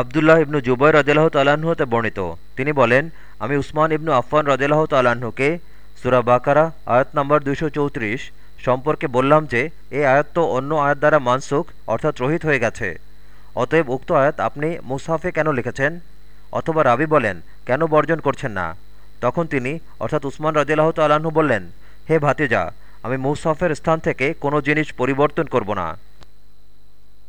আবদুল্লাহ ইবনু জুবয় রদেলাহ তালাহতে হতে বর্ণিত। তিনি বলেন, আমি উসমান ইবনু আফফান রদেলাহ তাল্লাহ্নকে সুরা বাকারা, আয়াত নম্বর দুশো চৌত্রিশ সম্পর্কে বললাম যে, এই আয়াত তো অন্য আয়াত দ্বারা মানসুখ, অর্থাৎ রহিত হয়ে গেছে। অতএব উক্ত আয়াত আপনি মুসাফে কেন লিখেছেন? অথবা রাবি বলেন, কেন বর্জন করছেন না? তখন তিনি, অর্থাৎ উসমান রদিল্লাহ তালাহু বললেন, হে ভাতিজা, আমি মুসাফের স্থান থেকে কোনো জিনিস পরিবর্তন করব না।